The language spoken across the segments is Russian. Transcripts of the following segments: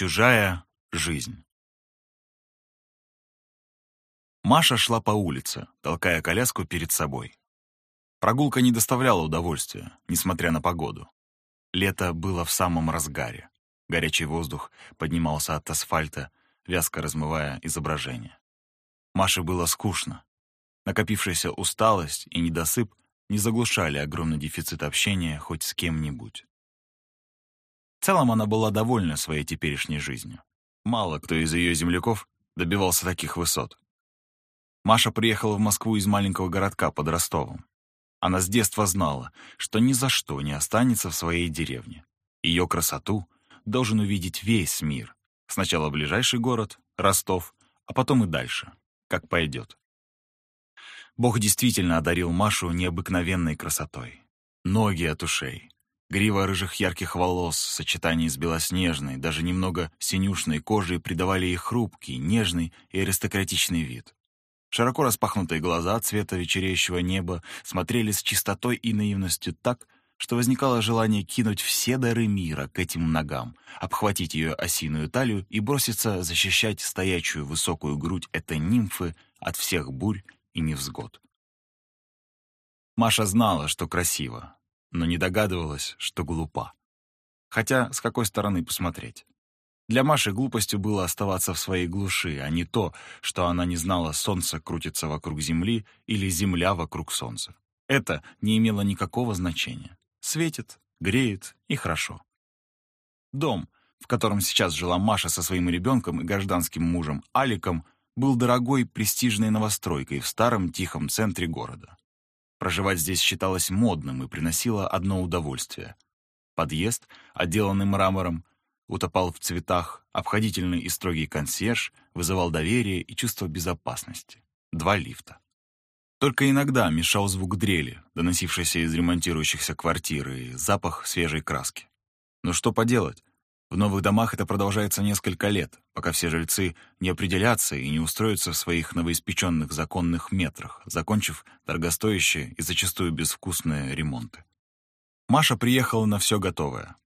Чужая жизнь. Маша шла по улице, толкая коляску перед собой. Прогулка не доставляла удовольствия, несмотря на погоду. Лето было в самом разгаре. Горячий воздух поднимался от асфальта, вязко размывая изображение. Маше было скучно. Накопившаяся усталость и недосып не заглушали огромный дефицит общения хоть с кем-нибудь. В целом она была довольна своей теперешней жизнью. Мало кто из ее земляков добивался таких высот. Маша приехала в Москву из маленького городка под Ростовом. Она с детства знала, что ни за что не останется в своей деревне. Ее красоту должен увидеть весь мир. Сначала ближайший город, Ростов, а потом и дальше, как пойдет. Бог действительно одарил Машу необыкновенной красотой. Ноги от ушей, Грива рыжих ярких волос в сочетании с белоснежной, даже немного синюшной кожей придавали ей хрупкий, нежный и аристократичный вид. Широко распахнутые глаза цвета вечереющего неба смотрели с чистотой и наивностью так, что возникало желание кинуть все дары мира к этим ногам, обхватить ее осиную талию и броситься защищать стоячую высокую грудь этой нимфы от всех бурь и невзгод. Маша знала, что красиво, но не догадывалась, что глупа. Хотя с какой стороны посмотреть? Для Маши глупостью было оставаться в своей глуши, а не то, что она не знала, солнце крутится вокруг Земли или Земля вокруг Солнца. Это не имело никакого значения. Светит, греет и хорошо. Дом, в котором сейчас жила Маша со своим ребенком и гражданским мужем Аликом, был дорогой престижной новостройкой в старом тихом центре города. Проживать здесь считалось модным и приносило одно удовольствие. Подъезд, отделанный мрамором, утопал в цветах, обходительный и строгий консьерж вызывал доверие и чувство безопасности. Два лифта. Только иногда мешал звук дрели, доносившийся из ремонтирующихся квартир, и запах свежей краски. Но что поделать? В новых домах это продолжается несколько лет, пока все жильцы не определятся и не устроятся в своих новоиспеченных законных метрах, закончив дорогостоящие и зачастую безвкусные ремонты. Маша приехала на все готовое.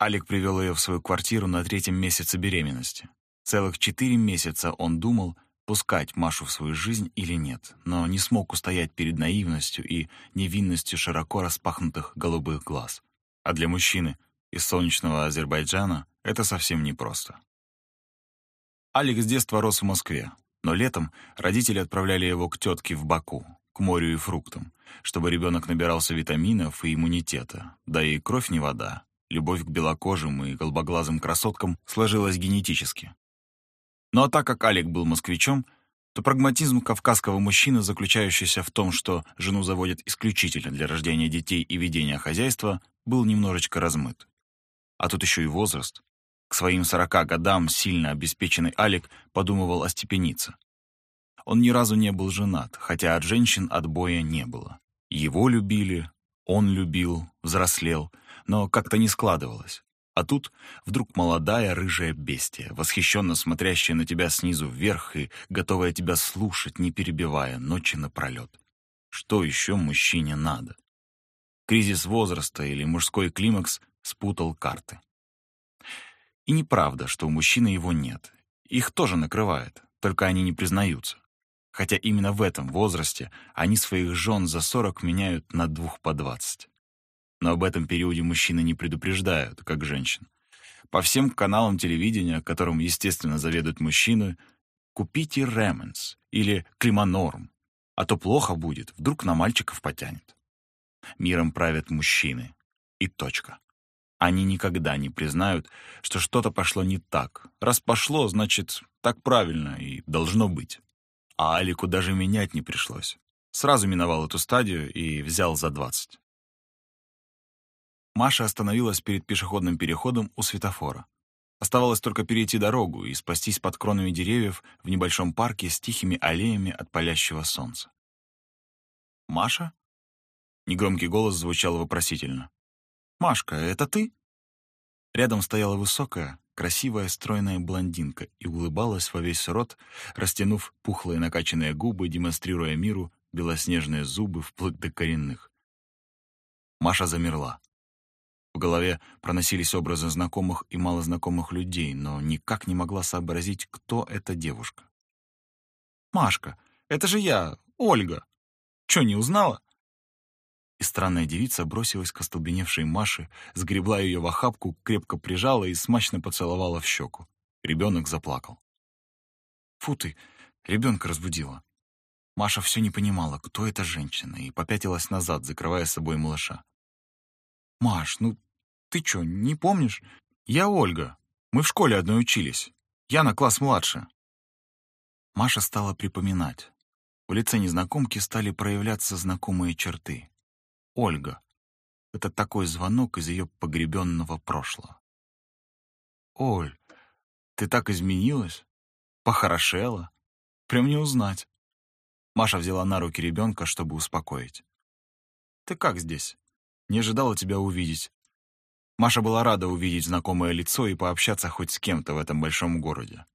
Алик привел ее в свою квартиру на третьем месяце беременности. Целых четыре месяца он думал, пускать Машу в свою жизнь или нет, но не смог устоять перед наивностью и невинностью широко распахнутых голубых глаз. А для мужчины — из солнечного Азербайджана, это совсем непросто. Алекс с детства рос в Москве, но летом родители отправляли его к тетке в Баку, к морю и фруктам, чтобы ребенок набирался витаминов и иммунитета, да и кровь не вода. Любовь к белокожим и голубоглазым красоткам сложилась генетически. Ну а так как Алик был москвичом, то прагматизм кавказского мужчины, заключающийся в том, что жену заводят исключительно для рождения детей и ведения хозяйства, был немножечко размыт. А тут еще и возраст. К своим сорока годам сильно обеспеченный Алик подумывал остепениться. Он ни разу не был женат, хотя от женщин отбоя не было. Его любили, он любил, взрослел, но как-то не складывалось. А тут вдруг молодая рыжая бестия, восхищенно смотрящая на тебя снизу вверх и готовая тебя слушать, не перебивая, ночи напролет. Что еще мужчине надо? Кризис возраста или мужской климакс спутал карты. И неправда, что у мужчины его нет. Их тоже накрывает, только они не признаются. Хотя именно в этом возрасте они своих жен за 40 меняют на двух по 20. Но об этом периоде мужчины не предупреждают, как женщин. По всем каналам телевидения, которым, естественно, заведуют мужчины, купите Ременс или Климанорм, а то плохо будет, вдруг на мальчиков потянет. Миром правят мужчины. И точка. Они никогда не признают, что что-то пошло не так. Раз пошло, значит, так правильно и должно быть. А Алику даже менять не пришлось. Сразу миновал эту стадию и взял за двадцать. Маша остановилась перед пешеходным переходом у светофора. Оставалось только перейти дорогу и спастись под кронами деревьев в небольшом парке с тихими аллеями от палящего солнца. «Маша?» Негромкий голос звучал вопросительно. «Машка, это ты?» Рядом стояла высокая, красивая, стройная блондинка и улыбалась во весь рот, растянув пухлые накачанные губы, демонстрируя миру белоснежные зубы вплоть до коренных. Маша замерла. В голове проносились образы знакомых и малознакомых людей, но никак не могла сообразить, кто эта девушка. «Машка, это же я, Ольга. Чё, не узнала?» И странная девица бросилась к остолбеневшей Маше, сгребла ее в охапку, крепко прижала и смачно поцеловала в щеку. Ребенок заплакал. «Фу ты, ребенка разбудила». Маша все не понимала, кто эта женщина, и попятилась назад, закрывая собой малыша. «Маш, ну ты чё, не помнишь? Я Ольга. Мы в школе одной учились. Я на класс младше». Маша стала припоминать. В лице незнакомки стали проявляться знакомые черты. Ольга. Это такой звонок из ее погребенного прошлого. «Оль, ты так изменилась? Похорошела? Прям не узнать». Маша взяла на руки ребенка, чтобы успокоить. «Ты как здесь? Не ожидала тебя увидеть». Маша была рада увидеть знакомое лицо и пообщаться хоть с кем-то в этом большом городе.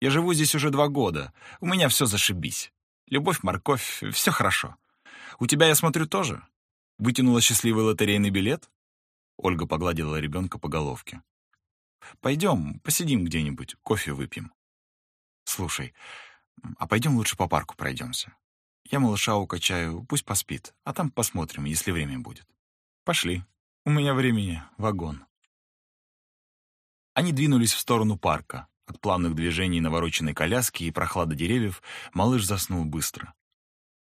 «Я живу здесь уже два года. У меня все зашибись. Любовь, морковь, все хорошо. У тебя, я смотрю, тоже? Вытянула счастливый лотерейный билет?» Ольга погладила ребенка по головке. «Пойдем, посидим где-нибудь, кофе выпьем». «Слушай, а пойдем лучше по парку пройдемся. Я малыша укачаю, пусть поспит, а там посмотрим, если время будет. Пошли. У меня времени вагон». Они двинулись в сторону парка. От плавных движений навороченной коляски и прохлады деревьев малыш заснул быстро.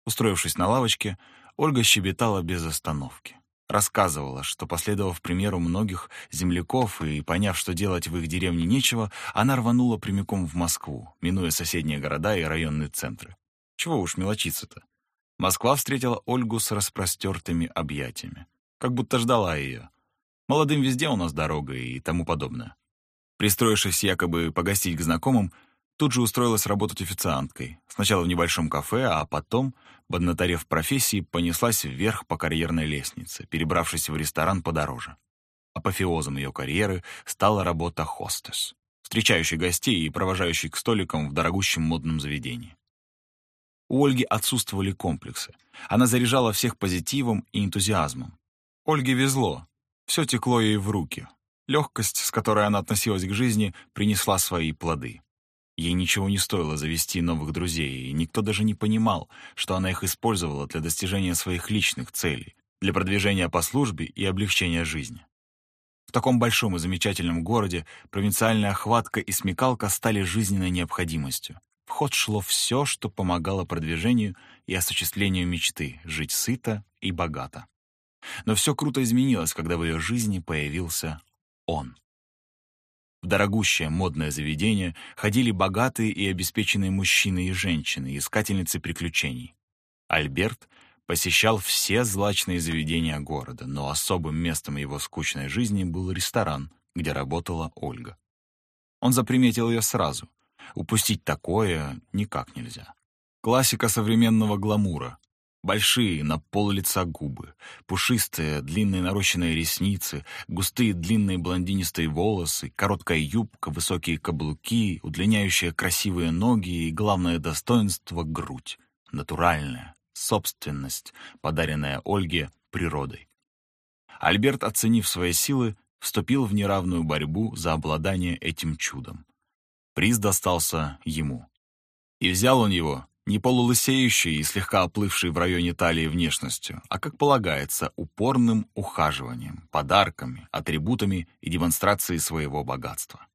Устроившись на лавочке, Ольга щебетала без остановки. Рассказывала, что, последовав примеру многих земляков и поняв, что делать в их деревне нечего, она рванула прямиком в Москву, минуя соседние города и районные центры. Чего уж мелочиться-то. Москва встретила Ольгу с распростертыми объятиями. Как будто ждала ее. Молодым везде у нас дорога и тому подобное. Пристроившись якобы погостить к знакомым, Тут же устроилась работать официанткой. Сначала в небольшом кафе, а потом, поднаторев профессии, понеслась вверх по карьерной лестнице, перебравшись в ресторан подороже. Апофеозом ее карьеры стала работа хостес, встречающей гостей и провожающей к столикам в дорогущем модном заведении. У Ольги отсутствовали комплексы. Она заряжала всех позитивом и энтузиазмом. Ольге везло. Все текло ей в руки. Легкость, с которой она относилась к жизни, принесла свои плоды. Ей ничего не стоило завести новых друзей, и никто даже не понимал, что она их использовала для достижения своих личных целей, для продвижения по службе и облегчения жизни. В таком большом и замечательном городе провинциальная охватка и смекалка стали жизненной необходимостью. В ход шло все, что помогало продвижению и осуществлению мечты — жить сыто и богато. Но все круто изменилось, когда в ее жизни появился он. В дорогущее модное заведение ходили богатые и обеспеченные мужчины и женщины, искательницы приключений. Альберт посещал все злачные заведения города, но особым местом его скучной жизни был ресторан, где работала Ольга. Он заприметил ее сразу. Упустить такое никак нельзя. Классика современного гламура, Большие, на пол лица губы, пушистые, длинные нарощенные ресницы, густые длинные блондинистые волосы, короткая юбка, высокие каблуки, удлиняющие красивые ноги и, главное достоинство — грудь. Натуральная, собственность, подаренная Ольге природой. Альберт, оценив свои силы, вступил в неравную борьбу за обладание этим чудом. Приз достался ему. И взял он его не полулысеющий и слегка оплывший в районе талии внешностью, а, как полагается, упорным ухаживанием, подарками, атрибутами и демонстрацией своего богатства.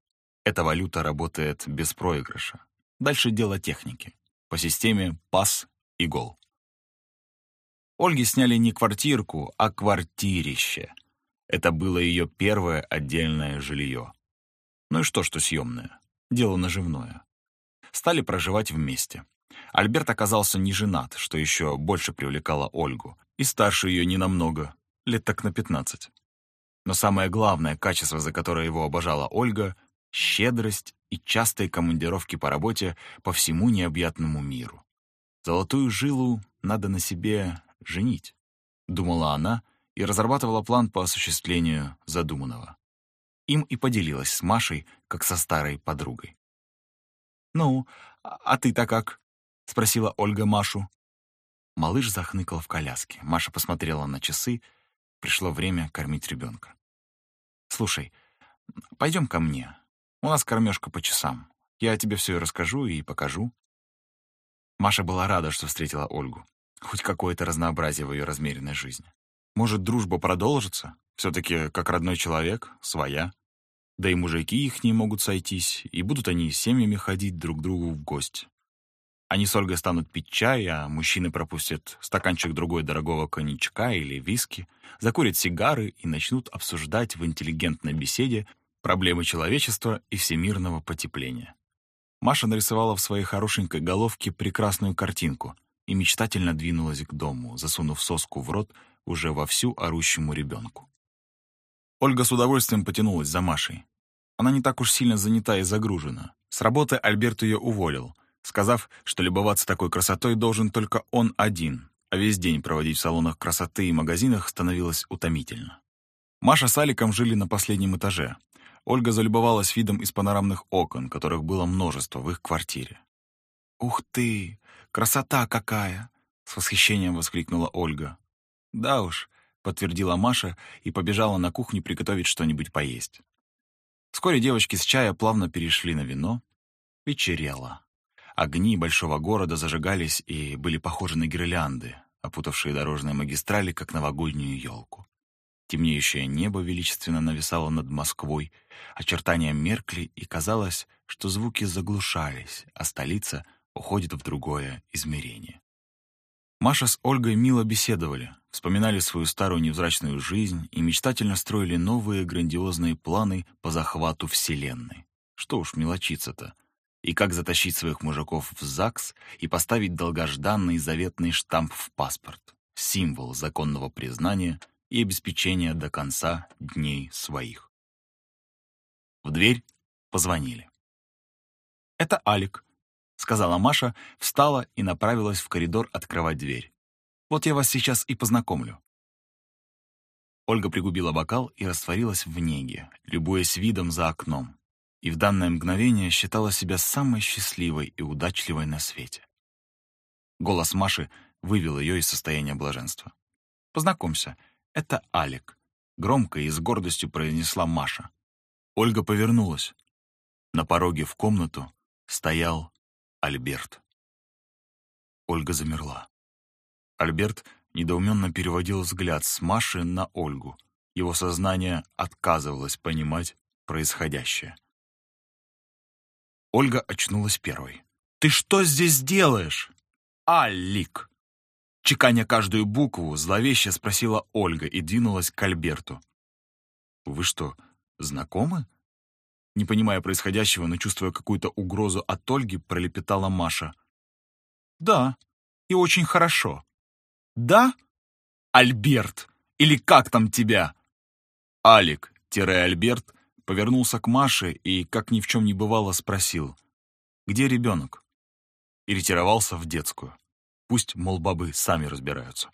Эта валюта работает без проигрыша. Дальше дело техники. По системе пас и гол. Ольге сняли не квартирку, а квартирище. Это было ее первое отдельное жилье. Ну и что, что съемное? Дело наживное. Стали проживать вместе. Альберт оказался не женат, что еще больше привлекало Ольгу, и старше ее ненамного, лет так на пятнадцать. Но самое главное качество, за которое его обожала Ольга — щедрость и частые командировки по работе по всему необъятному миру. Золотую жилу надо на себе женить, думала она и разрабатывала план по осуществлению задуманного. Им и поделилась с Машей, как со старой подругой. «Ну, а ты-то как?» — спросила Ольга Машу. Малыш захныкал в коляске. Маша посмотрела на часы. пришло время кормить ребенка. «Слушай, пойдем ко мне. У нас кормежка по часам. Я тебе все расскажу и покажу». Маша была рада, что встретила Ольгу. Хоть какое-то разнообразие в ее размеренной жизни. Может, дружба продолжится? Все-таки как родной человек, своя. Да и мужики их не могут сойтись, и будут они семьями ходить друг к другу в гости. Они с Ольгой станут пить чай, а мужчины пропустят стаканчик другой дорогого коньячка или виски, закурят сигары и начнут обсуждать в интеллигентной беседе проблемы человечества и всемирного потепления. Маша нарисовала в своей хорошенькой головке прекрасную картинку и мечтательно двинулась к дому, засунув соску в рот уже вовсю орущему ребенку. Ольга с удовольствием потянулась за Машей. Она не так уж сильно занята и загружена. С работы Альберт ее уволил, сказав, что любоваться такой красотой должен только он один, а весь день проводить в салонах красоты и магазинах становилось утомительно. Маша с Аликом жили на последнем этаже. Ольга залюбовалась видом из панорамных окон, которых было множество в их квартире. «Ух ты! Красота какая!» — с восхищением воскликнула Ольга. «Да уж», — подтвердила Маша и побежала на кухню приготовить что-нибудь поесть. Вскоре девочки с чая плавно перешли на вино. Вечерело. Огни большого города зажигались и были похожи на гирлянды, опутавшие дорожные магистрали, как новогоднюю елку. Темнеющее небо величественно нависало над Москвой, очертания меркли, и казалось, что звуки заглушались, а столица уходит в другое измерение. Маша с Ольгой мило беседовали, вспоминали свою старую невзрачную жизнь и мечтательно строили новые грандиозные планы по захвату Вселенной. Что уж мелочиться-то и как затащить своих мужиков в ЗАГС и поставить долгожданный заветный штамп в паспорт, символ законного признания и обеспечения до конца дней своих. В дверь позвонили. «Это Алик», — сказала Маша, встала и направилась в коридор открывать дверь. «Вот я вас сейчас и познакомлю». Ольга пригубила бокал и растворилась в неге, любуясь видом за окном и в данное мгновение считала себя самой счастливой и удачливой на свете. Голос Маши вывел ее из состояния блаженства. «Познакомься, это Алик», — громко и с гордостью произнесла Маша. Ольга повернулась. На пороге в комнату стоял Альберт. Ольга замерла. Альберт недоуменно переводил взгляд с Маши на Ольгу. Его сознание отказывалось понимать происходящее. Ольга очнулась первой. «Ты что здесь делаешь?» «Алик!» Чеканя каждую букву, зловеще спросила Ольга и двинулась к Альберту. «Вы что, знакомы?» Не понимая происходящего, но чувствуя какую-то угрозу от Ольги, пролепетала Маша. «Да, и очень хорошо». «Да? Альберт! Или как там тебя?» Алик-Альберт повернулся к Маше и, как ни в чем не бывало, спросил, «Где ребенок?» И ретировался в детскую. Пусть, мол, бабы сами разбираются.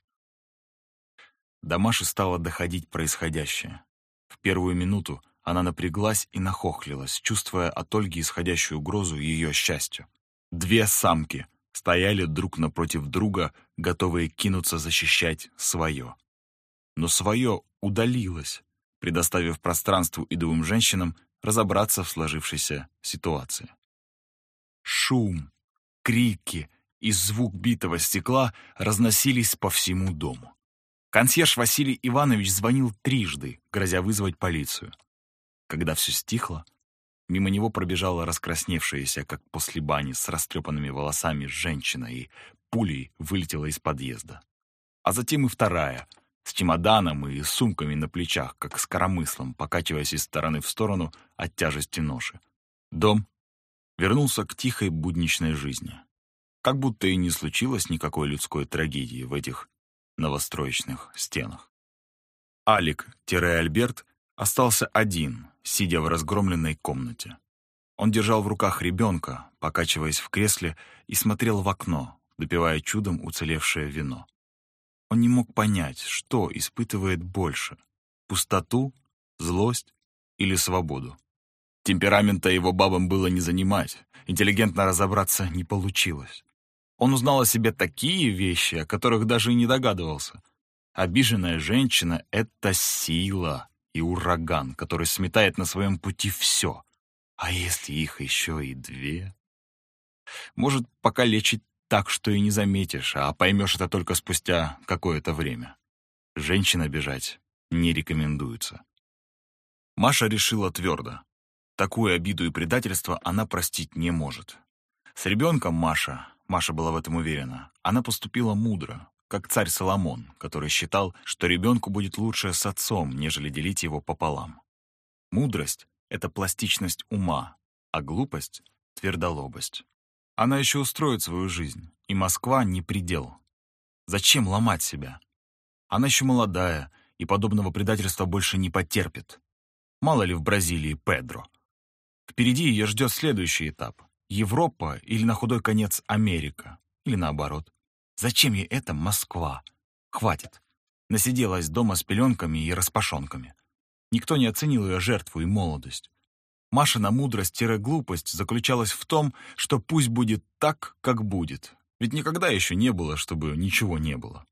До Маши стало доходить происходящее. В первую минуту она напряглась и нахохлилась, чувствуя от Ольги исходящую угрозу ее счастью. Две самки стояли друг напротив друга, готовые кинуться защищать свое. Но свое удалилось, предоставив пространству и двум женщинам разобраться в сложившейся ситуации. Шум, крики и звук битого стекла разносились по всему дому. Консьерж Василий Иванович звонил трижды, грозя вызвать полицию. Когда все стихло, мимо него пробежала раскрасневшаяся, как после бани, с растрепанными волосами женщина и пулей вылетела из подъезда. А затем и вторая — с чемоданом и сумками на плечах, как с коромыслом, покачиваясь из стороны в сторону от тяжести ноши. Дом вернулся к тихой будничной жизни. Как будто и не случилось никакой людской трагедии в этих новостроечных стенах. Алик-Альберт остался один, сидя в разгромленной комнате. Он держал в руках ребенка, покачиваясь в кресле, и смотрел в окно, допивая чудом уцелевшее вино. Он не мог понять, что испытывает больше — пустоту, злость или свободу. Темперамента его бабам было не занимать, интеллигентно разобраться не получилось. Он узнал о себе такие вещи, о которых даже и не догадывался. Обиженная женщина — это сила и ураган, который сметает на своем пути все. А если их еще и две? Может, пока лечить так, что и не заметишь, а поймешь это только спустя какое-то время. Женщин обижать не рекомендуется. Маша решила твердо. Такую обиду и предательство она простить не может. С ребенком Маша, Маша была в этом уверена, она поступила мудро, как царь Соломон, который считал, что ребенку будет лучше с отцом, нежели делить его пополам. Мудрость — это пластичность ума, а глупость — твердолобость. Она еще устроит свою жизнь, и Москва — не предел. Зачем ломать себя? Она еще молодая, и подобного предательства больше не потерпит. Мало ли в Бразилии Педро. Впереди ее ждет следующий этап — Европа или, на худой конец, Америка. Или наоборот. Зачем ей это Москва? Хватит. Насиделась дома с пеленками и распашонками. Никто не оценил ее жертву и молодость. Машина мудрость-глупость заключалась в том, что пусть будет так, как будет. Ведь никогда еще не было, чтобы ничего не было.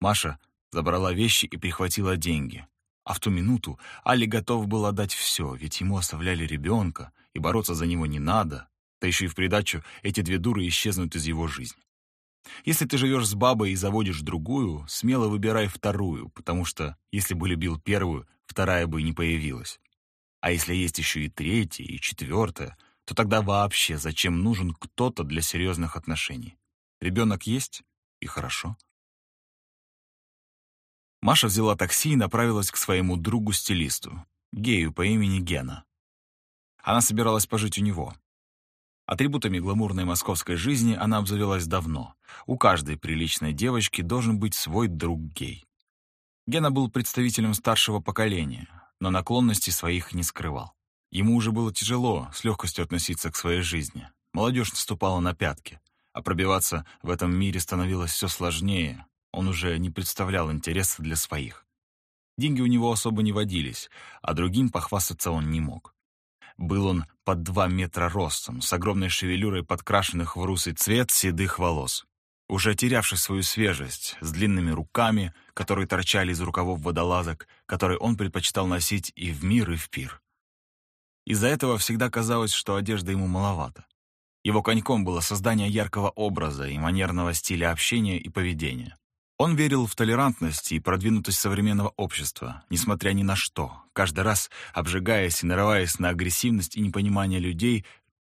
Маша забрала вещи и прихватила деньги. А в ту минуту Али готов был отдать все, ведь ему оставляли ребенка, и бороться за него не надо, да еще и в придачу эти две дуры исчезнут из его жизни. Если ты живешь с бабой и заводишь другую, смело выбирай вторую, потому что, если бы любил первую, вторая бы не появилась. А если есть еще и третья, и четвертая, то тогда вообще зачем нужен кто-то для серьезных отношений? Ребенок есть, и хорошо. Маша взяла такси и направилась к своему другу-стилисту, гею по имени Гена. Она собиралась пожить у него, Атрибутами гламурной московской жизни она обзавелась давно. У каждой приличной девочки должен быть свой друг-гей. Гена был представителем старшего поколения, но наклонности своих не скрывал. Ему уже было тяжело с легкостью относиться к своей жизни. Молодежь наступала на пятки, а пробиваться в этом мире становилось все сложнее. Он уже не представлял интереса для своих. Деньги у него особо не водились, а другим похвастаться он не мог. Был он под два метра ростом, с огромной шевелюрой подкрашенных в русый цвет седых волос. Уже терявший свою свежесть, с длинными руками, которые торчали из рукавов водолазок, которые он предпочитал носить и в мир, и в пир. Из-за этого всегда казалось, что одежда ему маловато. Его коньком было создание яркого образа и манерного стиля общения и поведения. Он верил в толерантность и продвинутость современного общества, несмотря ни на что, каждый раз обжигаясь и нарываясь на агрессивность и непонимание людей,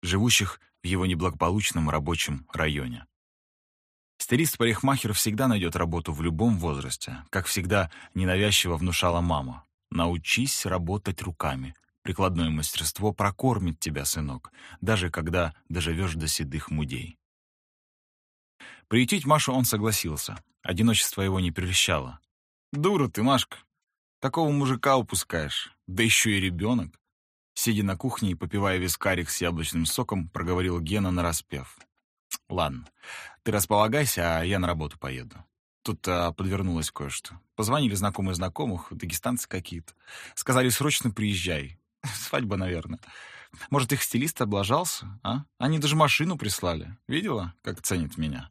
живущих в его неблагополучном рабочем районе. Стилист-парикмахер всегда найдет работу в любом возрасте, как всегда ненавязчиво внушала мама. «Научись работать руками. Прикладное мастерство прокормит тебя, сынок, даже когда доживешь до седых мудей». Приютить Машу он согласился, Одиночество его не прельщало. «Дура ты, Машка! Такого мужика упускаешь, да еще и ребенок!» Сидя на кухне и попивая вискарик с яблочным соком, проговорил Гена нараспев. «Ладно, ты располагайся, а я на работу поеду. Тут а, подвернулось кое-что. Позвонили знакомые знакомых, дагестанцы какие-то. Сказали, срочно приезжай. Свадьба, наверное. Может, их стилист облажался, а? Они даже машину прислали. Видела, как ценит меня?»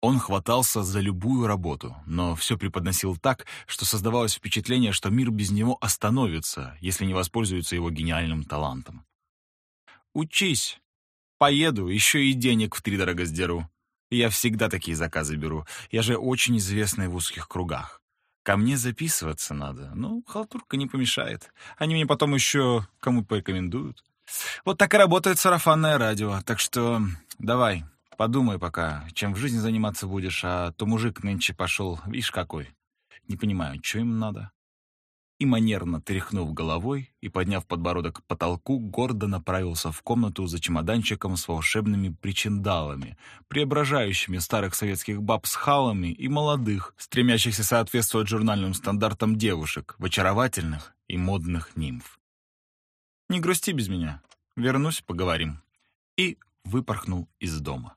Он хватался за любую работу, но все преподносил так, что создавалось впечатление, что мир без него остановится, если не воспользуется его гениальным талантом. «Учись. Поеду, еще и денег втридорого сдеру. Я всегда такие заказы беру. Я же очень известный в узких кругах. Ко мне записываться надо. Ну, халтурка не помешает. Они мне потом еще кому порекомендуют. Вот так и работает сарафанное радио. Так что давай, Подумай пока, чем в жизни заниматься будешь, а то мужик нынче пошел, видишь какой. Не понимаю, что им надо?» И манерно тряхнув головой и подняв подбородок к потолку, гордо направился в комнату за чемоданчиком с волшебными причиндалами, преображающими старых советских баб с халами и молодых, стремящихся соответствовать журнальным стандартам девушек в очаровательных и модных нимф. «Не грусти без меня. Вернусь, поговорим». И выпорхнул из дома.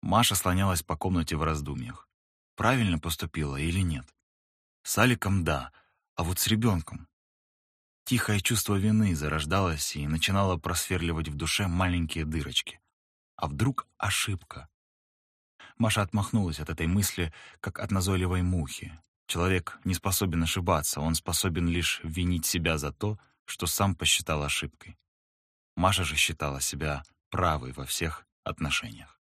Маша слонялась по комнате в раздумьях. Правильно поступила или нет? С Аликом — да, а вот с ребенком. Тихое чувство вины зарождалось и начинало просверливать в душе маленькие дырочки. А вдруг ошибка? Маша отмахнулась от этой мысли, как от назойливой мухи. Человек не способен ошибаться, он способен лишь винить себя за то, что сам посчитал ошибкой. Маша же считала себя правой во всех отношениях.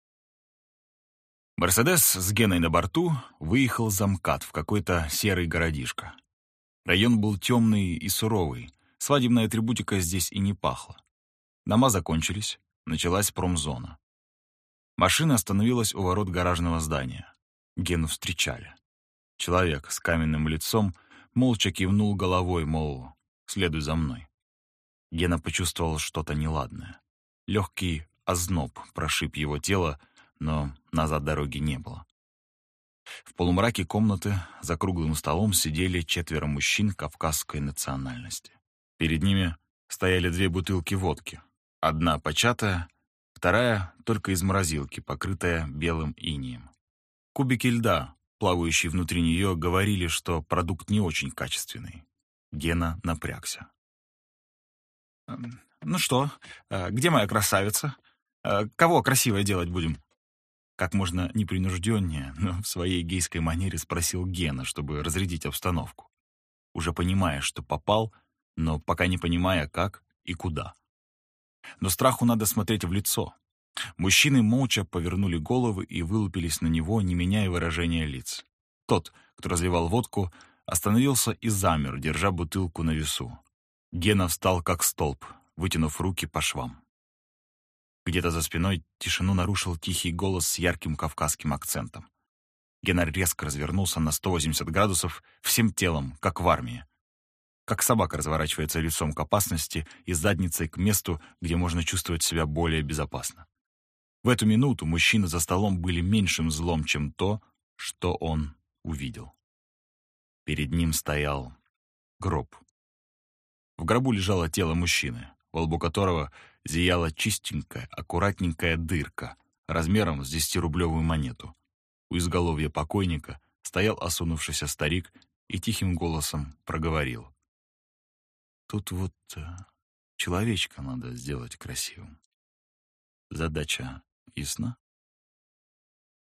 Мерседес с Геной на борту выехал за МКАД в какой-то серый городишко. Район был темный и суровый, свадебная атрибутика здесь и не пахла. Дома закончились, началась промзона. Машина остановилась у ворот гаражного здания. Гену встречали. Человек с каменным лицом молча кивнул головой, мол, следуй за мной. Гена почувствовал что-то неладное. Легкий озноб прошиб его тело, но назад дороги не было. В полумраке комнаты за круглым столом сидели четверо мужчин кавказской национальности. Перед ними стояли две бутылки водки. Одна початая, вторая только из морозилки, покрытая белым инием. Кубики льда, плавающие внутри нее, говорили, что продукт не очень качественный. Гена напрягся. «Эм, «Ну что, э, где моя красавица? Э, кого красивое делать будем?» Как можно непринужденнее, но в своей гейской манере спросил Гена, чтобы разрядить обстановку. Уже понимая, что попал, но пока не понимая, как и куда. Но страху надо смотреть в лицо. Мужчины молча повернули головы и вылупились на него, не меняя выражения лиц. Тот, кто разливал водку, остановился и замер, держа бутылку на весу. Гена встал как столб, вытянув руки по швам. Где-то за спиной тишину нарушил тихий голос с ярким кавказским акцентом. Гена резко развернулся на 180 градусов всем телом, как в армии как собака разворачивается лицом к опасности и задницей к месту, где можно чувствовать себя более безопасно. В эту минуту мужчины за столом были меньшим злом, чем то, что он увидел. Перед ним стоял гроб. В гробу лежало тело мужчины, во лбу которого зияла чистенькая, аккуратненькая дырка размером с десятирублевую монету. У изголовья покойника стоял осунувшийся старик и тихим голосом проговорил. Тут вот э, человечка надо сделать красивым. Задача ясна?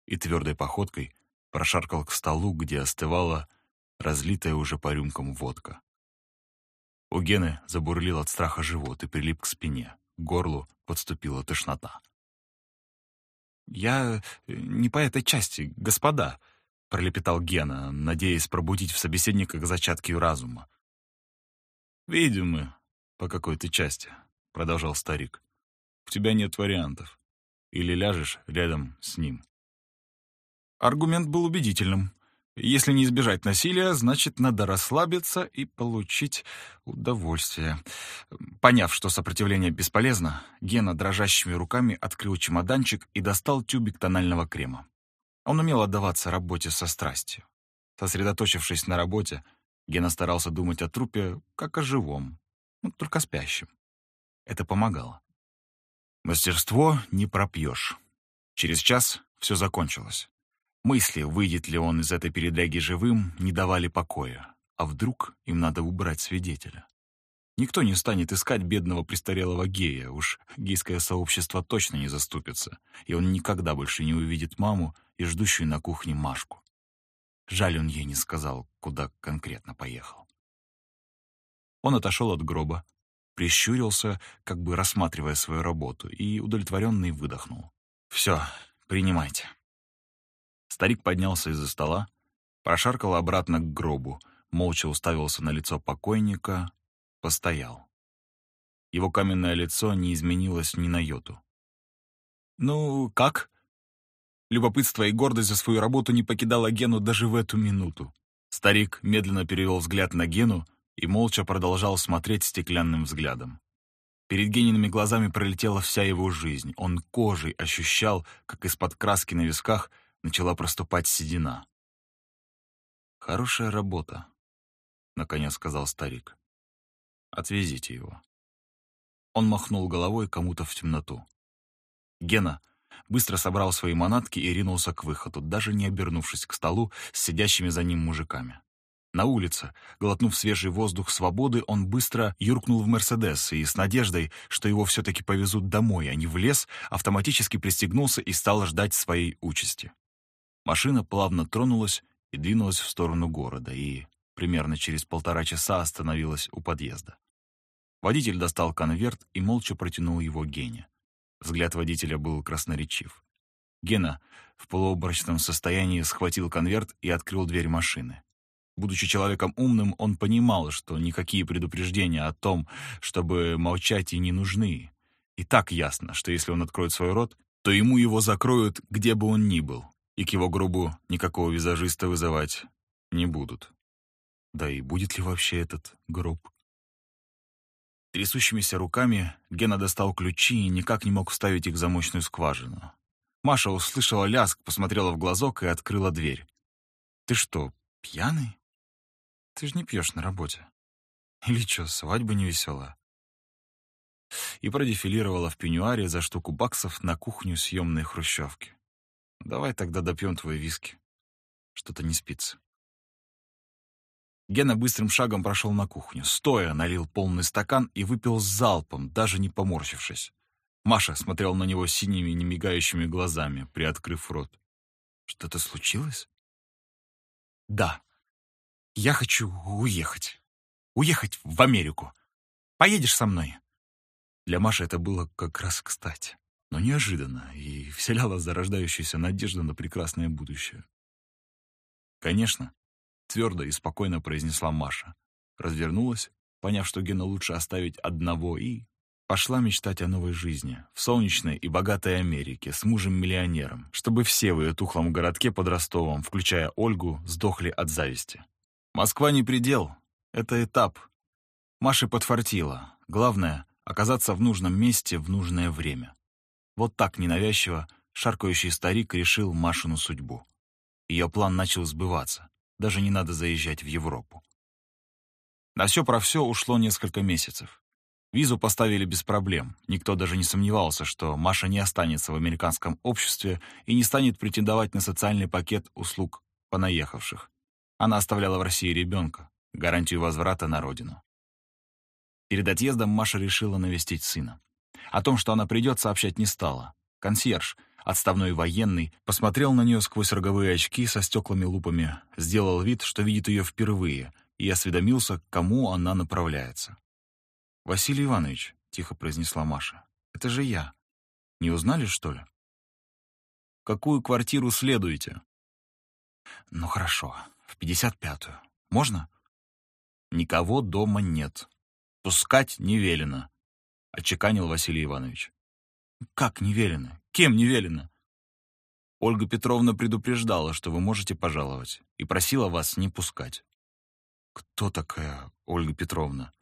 И твердой походкой прошаркал к столу, где остывала разлитая уже по рюмкам водка. У Гены забурлил от страха живот и прилип к спине. Горлу подступила тошнота. «Я э, не по этой части, господа», — пролепетал Гена, надеясь пробудить в собеседниках зачатки разума. «Видим мы, по какой ты части», — продолжал старик. «У тебя нет вариантов. Или ляжешь рядом с ним». Аргумент был убедительным. Если не избежать насилия, значит, надо расслабиться и получить удовольствие. Поняв, что сопротивление бесполезно, Гена дрожащими руками открыл чемоданчик и достал тюбик тонального крема. Он умел отдаваться работе со страстью. Сосредоточившись на работе, Гена старался думать о трупе как о живом, ну, только спящем. Это помогало. Мастерство не пропьешь. Через час все закончилось. Мысли, выйдет ли он из этой передряги живым, не давали покоя. А вдруг им надо убрать свидетеля? Никто не станет искать бедного престарелого гея, уж гейское сообщество точно не заступится, и он никогда больше не увидит маму и ждущую на кухне Машку. Жаль, он ей не сказал, куда конкретно поехал. Он отошел от гроба, прищурился, как бы рассматривая свою работу, и удовлетворенный выдохнул. «Все, принимайте». Старик поднялся из-за стола, прошаркал обратно к гробу, молча уставился на лицо покойника, постоял. Его каменное лицо не изменилось ни на йоту. «Ну, как?» Любопытство и гордость за свою работу не покидало Гену даже в эту минуту. Старик медленно перевел взгляд на Гену и молча продолжал смотреть стеклянным взглядом. Перед Гениными глазами пролетела вся его жизнь. Он кожей ощущал, как из-под краски на висках начала проступать седина. «Хорошая работа», — наконец сказал старик. «Отвезите его». Он махнул головой кому-то в темноту. Гена — быстро собрал свои манатки и ринулся к выходу, даже не обернувшись к столу с сидящими за ним мужиками. На улице, глотнув свежий воздух свободы, он быстро юркнул в «Мерседес» и с надеждой, что его все-таки повезут домой, а не в лес, автоматически пристегнулся и стал ждать своей участи. Машина плавно тронулась и двинулась в сторону города, и примерно через полтора часа остановилась у подъезда. Водитель достал конверт и молча протянул его Гене. Взгляд водителя был красноречив. Гена в полуобморочном состоянии схватил конверт и открыл дверь машины. Будучи человеком умным, он понимал, что никакие предупреждения о том, чтобы молчать и не нужны. И так ясно, что если он откроет свой рот, то ему его закроют, где бы он ни был, и к его грубу никакого визажиста вызывать не будут. Да и будет ли вообще этот гроб? Трясущимися руками Гена достал ключи и никак не мог вставить их в замочную скважину. Маша услышала лязг, посмотрела в глазок и открыла дверь. «Ты что, пьяный? Ты же не пьешь на работе. Или что, свадьба невеселая?» И продефилировала в пеньюаре за штуку баксов на кухню съемной хрущевки. «Давай тогда допьем твой виски. Что-то не спится». Гена быстрым шагом прошел на кухню, стоя налил полный стакан и выпил с залпом, даже не поморщившись. Маша смотрел на него синими, немигающими глазами, приоткрыв рот. «Что-то случилось?» «Да. Я хочу уехать. Уехать в Америку. Поедешь со мной?» Для Маши это было как раз кстати, но неожиданно и вселяло зарождающуюся надежду на прекрасное будущее. «Конечно», Твердо и спокойно произнесла Маша. Развернулась, поняв, что Гена лучше оставить одного, и пошла мечтать о новой жизни, в солнечной и богатой Америке, с мужем-миллионером, чтобы все в ее тухлом городке под Ростовом, включая Ольгу, сдохли от зависти. Москва не предел, это этап. Маше подфартило. Главное — оказаться в нужном месте в нужное время. Вот так ненавязчиво шаркающий старик решил Машину судьбу. Ее план начал сбываться. Даже не надо заезжать в Европу. На все про все ушло несколько месяцев. Визу поставили без проблем. Никто даже не сомневался, что Маша не останется в американском обществе и не станет претендовать на социальный пакет услуг понаехавших. Она оставляла в России ребенка, гарантию возврата на родину. Перед отъездом Маша решила навестить сына. О том, что она придет, сообщать не стала. Консьерж, Отставной военный посмотрел на нее сквозь роговые очки со стеклами-лупами, сделал вид, что видит ее впервые, и осведомился, к кому она направляется. «Василий Иванович», — тихо произнесла Маша, — «это же я. Не узнали, что ли?» «Какую квартиру следуете?» «Ну хорошо, в пятьдесят пятую. Можно?» «Никого дома нет. Пускать не велено», — отчеканил Василий Иванович. «Как не велено? Кем не велено?» Ольга Петровна предупреждала, что вы можете пожаловать, и просила вас не пускать. Кто такая Ольга Петровна?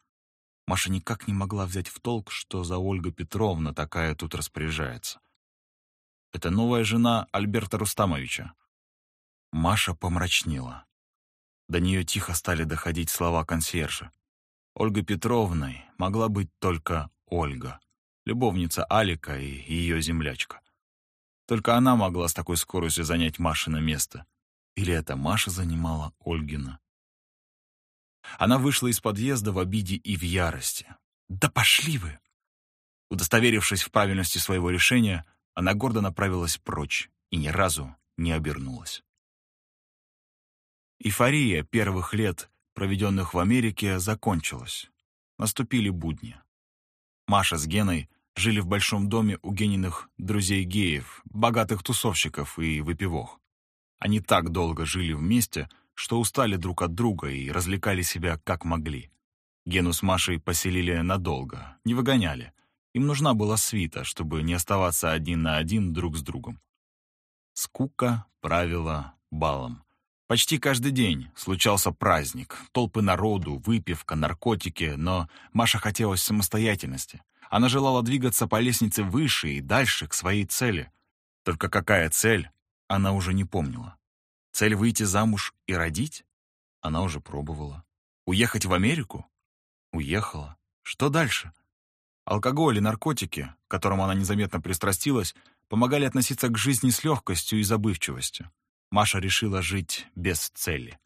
Маша никак не могла взять в толк, что за Ольга Петровна такая тут распоряжается. Это новая жена Альберта Рустамовича. Маша помрачнела. До нее тихо стали доходить слова консьержа. Ольга Петровной могла быть только Ольга любовница Алика и ее землячка. Только она могла с такой скоростью занять Машина место. Или это Маша занимала Ольгина? Она вышла из подъезда в обиде и в ярости. «Да пошли вы!» Удостоверившись в правильности своего решения, она гордо направилась прочь и ни разу не обернулась. Эйфория первых лет, проведенных в Америке, закончилась. Наступили будни. Маша с Геной жили в большом доме у Гениных друзей-геев, богатых тусовщиков и выпивох. Они так долго жили вместе, что устали друг от друга и развлекали себя как могли. Гену с Машей поселили надолго, не выгоняли. Им нужна была свита, чтобы не оставаться один на один друг с другом. Скука правила балом. Почти каждый день случался праздник, толпы народу, выпивка, наркотики, но Маша хотелось самостоятельности. Она желала двигаться по лестнице выше и дальше, к своей цели. Только какая цель, она уже не помнила. Цель выйти замуж и родить? Она уже пробовала. Уехать в Америку? Уехала. Что дальше? Алкоголь и наркотики, к которым она незаметно пристрастилась, помогали относиться к жизни с легкостью и забывчивостью. Маша решила жить без цели.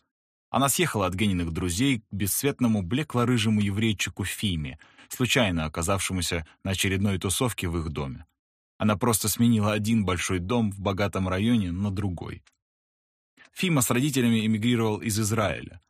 Она съехала от Гениных друзей к бесцветному блекло-рыжему еврейчику Фиме, случайно оказавшемуся на очередной тусовке в их доме. Она просто сменила один большой дом в богатом районе на другой. Фима с родителями эмигрировал из Израиля.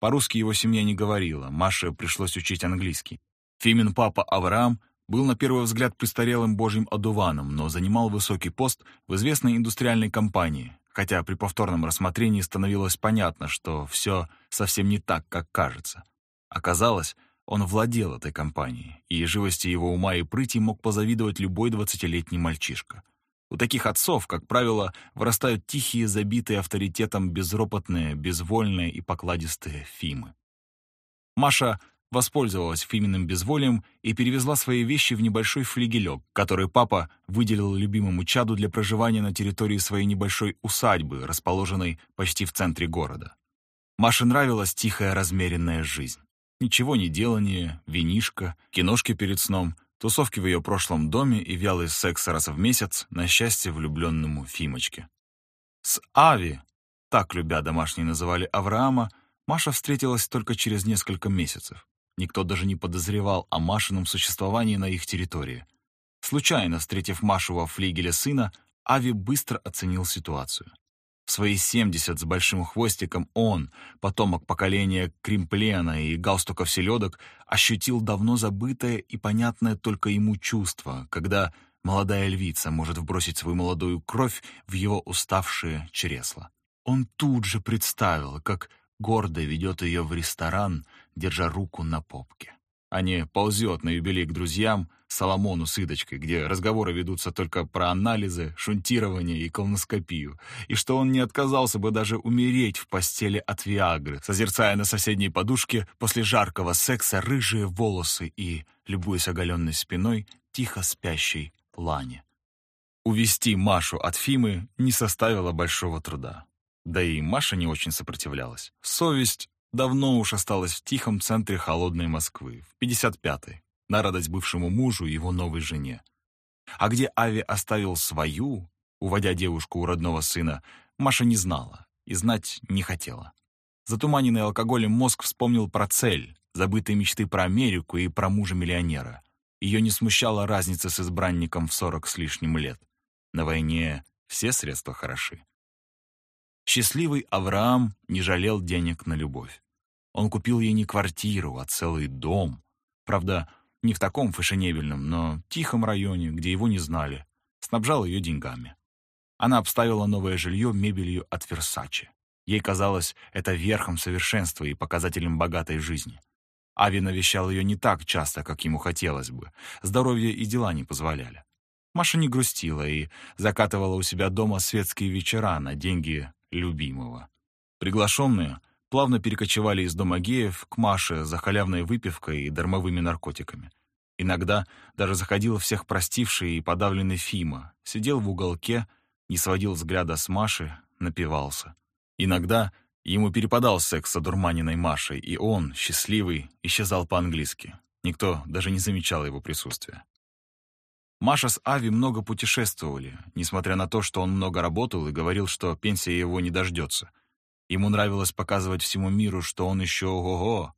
По-русски его семья не говорила, Маше пришлось учить английский. Фимин папа Авраам был на первый взгляд престарелым божьим одуваном, но занимал высокий пост в известной индустриальной компании, хотя при повторном рассмотрении становилось понятно, что все совсем не так, как кажется. Оказалось, он владел этой компанией, и живости его ума и прыти мог позавидовать любой двадцатилетний мальчишка. У таких отцов, как правило, вырастают тихие, забитые авторитетом безропотные, безвольные и покладистые Фимы. Маша воспользовалась Фиминым безволием и перевезла свои вещи в небольшой флигелек, который папа выделил любимому чаду для проживания на территории своей небольшой усадьбы, расположенной почти в центре города. Маше нравилась тихая размеренная жизнь. Ничего не делание, винишко, киношки перед сном — тусовки в ее прошлом доме и вялый секс раз в месяц на счастье влюбленному Фимочке. С Ави, так любя домашние называли Авраама, Маша встретилась только через несколько месяцев. Никто даже не подозревал о Машином существовании на их территории. Случайно встретив Машу во флигеле сына, Ави быстро оценил ситуацию. В свои 70 с большим хвостиком он, потомок поколения Кримплена и галстуков селедок, ощутил давно забытое и понятное только ему чувство, когда молодая львица может вбросить свою молодую кровь в его уставшее чресло. Он тут же представил, как гордо ведет ее в ресторан, держа руку на попке не ползет на юбилей к друзьям, Соломону с Идочкой, где разговоры ведутся только про анализы, шунтирование и колоноскопию, и что он не отказался бы даже умереть в постели от Виагры, созерцая на соседней подушке после жаркого секса рыжие волосы и, любуясь оголенной спиной, тихо спящей Лане. Увести Машу от Фимы не составило большого труда. Да и Маша не очень сопротивлялась. Совесть давно уж осталась в тихом центре холодной Москвы, в 55-й, на радость бывшему мужу и его новой жене. А где Ави оставил свою, уводя девушку у родного сына, Маша не знала и знать не хотела. Затуманенный алкоголем мозг вспомнил про цель, забытые мечты про Америку и про мужа-миллионера. Ее не смущала разница с избранником в сорок с лишним лет. На войне все средства хороши. Счастливый Авраам не жалел денег на любовь. Он купил ей не квартиру, а целый дом. Правда, не в таком фешенебельном, но тихом районе, где его не знали. Снабжал ее деньгами. Она обставила новое жилье мебелью от Версачи. Ей казалось это верхом совершенства и показателем богатой жизни. Ави навещал ее не так часто, как ему хотелось бы. Здоровье и дела не позволяли. Маша не грустила и закатывала у себя дома светские вечера на деньги любимого. Приглашенные плавно перекочевали из дома геев к Маше за халявной выпивкой и дармовыми наркотиками. Иногда даже заходил всех простивший и подавленный Фима, сидел в уголке, не сводил взгляда с Маши, напивался. Иногда ему перепадал секс с одурманенной Машей, и он, счастливый, исчезал по-английски. Никто даже не замечал его присутствия. Маша с Ави много путешествовали, несмотря на то, что он много работал и говорил, что пенсия его не дождется. Ему нравилось показывать всему миру, что он еще ого-го.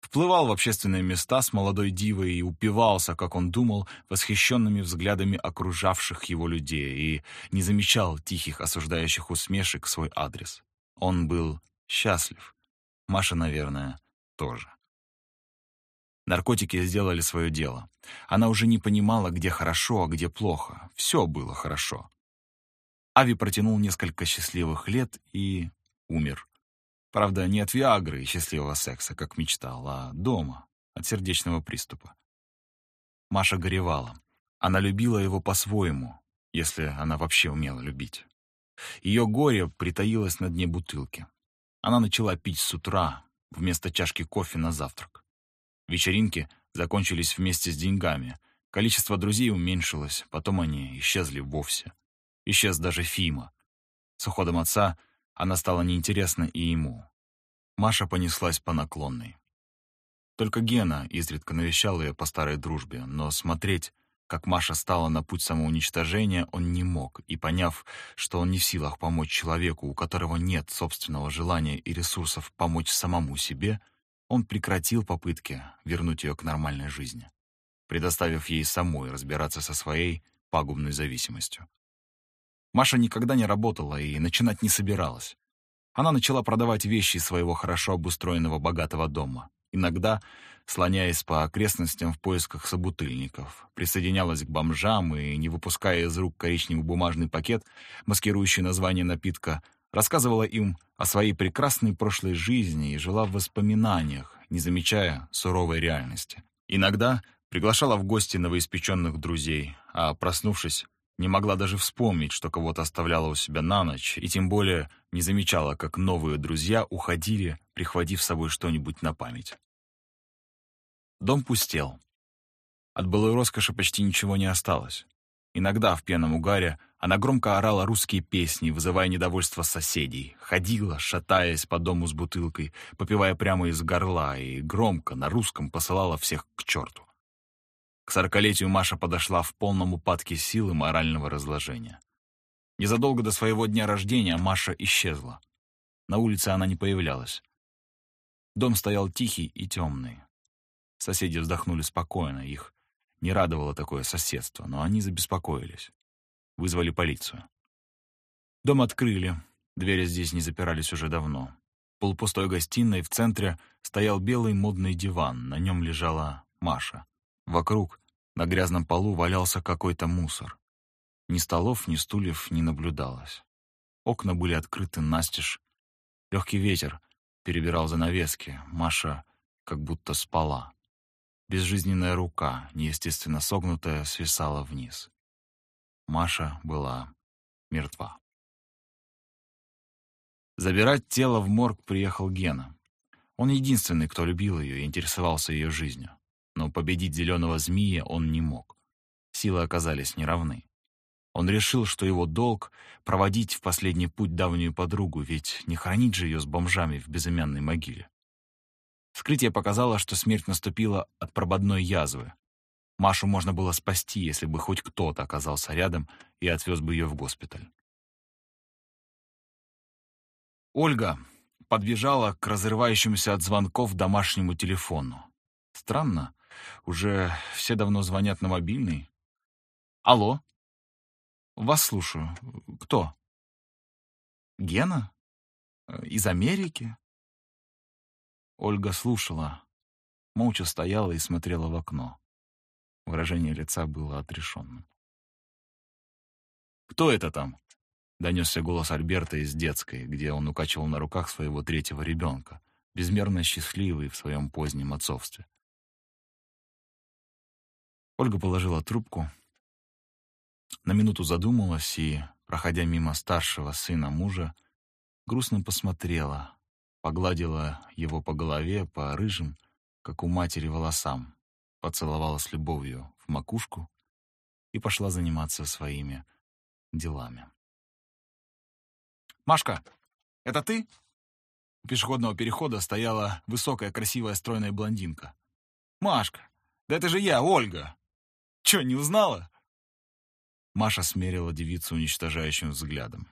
Вплывал в общественные места с молодой дивой и упивался, как он думал, восхищенными взглядами окружавших его людей и не замечал тихих осуждающих усмешек в свой адрес. Он был счастлив. Маша, наверное, тоже. Наркотики сделали свое дело. Она уже не понимала, где хорошо, а где плохо. Все было хорошо. Ави протянул несколько счастливых лет и умер. Правда, не от Виагры и счастливого секса, как мечтал, а дома, от сердечного приступа. Маша горевала. Она любила его по-своему, если она вообще умела любить. Ее горе притаилось на дне бутылки. Она начала пить с утра, вместо чашки кофе на завтрак. Вечеринки закончились вместе с деньгами. Количество друзей уменьшилось, потом они исчезли вовсе. Исчез даже Фима. С уходом отца она стала неинтересна и ему. Маша понеслась по наклонной. Только Гена изредка навещал ее по старой дружбе, но смотреть, как Маша стала на путь самоуничтожения, он не мог, и поняв, что он не в силах помочь человеку, у которого нет собственного желания и ресурсов помочь самому себе — он прекратил попытки вернуть ее к нормальной жизни, предоставив ей самой разбираться со своей пагубной зависимостью. Маша никогда не работала и начинать не собиралась. Она начала продавать вещи своего хорошо обустроенного богатого дома. Иногда, слоняясь по окрестностям в поисках собутыльников, присоединялась к бомжам и, не выпуская из рук коричневый бумажный пакет, маскирующий название напитка, рассказывала им о своей прекрасной прошлой жизни и жила в воспоминаниях, не замечая суровой реальности. Иногда приглашала в гости новоиспеченных друзей, а, проснувшись, не могла даже вспомнить, что кого-то оставляла у себя на ночь, и тем более не замечала, как новые друзья уходили, прихватив с собой что-нибудь на память. Дом пустел. От былой роскоши почти ничего не осталось. Иногда в пьяном угаре она громко орала русские песни, вызывая недовольство соседей, ходила, шатаясь по дому с бутылкой, попивая прямо из горла, и громко на русском посылала всех к черту. К сорокалетию Маша подошла в полном упадке сил и морального разложения. Незадолго до своего дня рождения Маша исчезла. На улице она не появлялась. Дом стоял тихий и темный. Соседи вздохнули спокойно, их не радовало такое соседство, но они забеспокоились. Вызвали полицию. Дом открыли, двери здесь не запирались уже давно. В полупустой гостиной в центре стоял белый модный диван, на нем лежала Маша. Вокруг, на грязном полу, валялся какой-то мусор. Ни столов, ни стульев не наблюдалось. Окна были открыты настежь. Легкий ветер перебирал занавески. Маша как будто спала. Безжизненная рука, неестественно согнутая, свисала вниз. Маша была мертва. Забирать тело в морг приехал Гена. Он единственный, кто любил ее и интересовался ее жизнью но победить зеленого змея он не мог. Силы оказались неравны. Он решил, что его долг — проводить в последний путь давнюю подругу, ведь не хранить же ее с бомжами в безымянной могиле. Вскрытие показало, что смерть наступила от прободной язвы. Машу можно было спасти, если бы хоть кто-то оказался рядом и отвез бы ее в госпиталь. Ольга подбежала к разрывающемуся от звонков домашнему телефону. Странно, уже все давно звонят на мобильный. Алло? Вас слушаю. Кто? Гена? Из Америки? Ольга слушала, молча стояла и смотрела в окно. Выражение лица было отрешенным. «Кто это там?» — донесся голос Альберта из детской, где он укачивал на руках своего третьего ребенка, безмерно счастливый в своем позднем отцовстве. Ольга положила трубку, на минуту задумалась и, проходя мимо старшего сына мужа, грустно посмотрела, погладила его по голове, по рыжим, как у матери, волосам, поцеловала с любовью в макушку и пошла заниматься своими делами. «Машка, это ты?» У пешеходного перехода стояла высокая, красивая, стройная блондинка. «Машка, да это же я, Ольга!» Че, не узнала?» Маша смерила девицу уничтожающим взглядом.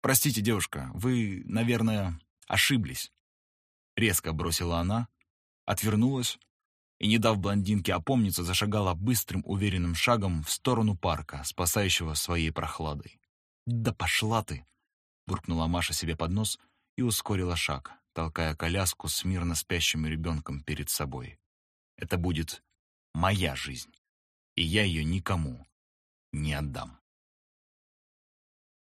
«Простите, девушка, вы, наверное, ошиблись». Резко бросила она, отвернулась и, не дав блондинке опомниться, зашагала быстрым, уверенным шагом в сторону парка, спасающего своей прохладой. «Да пошла ты!» — буркнула Маша себе под нос и ускорила шаг, толкая коляску с мирно спящим ребенком перед собой. «Это будет моя жизнь» и я ее никому не отдам.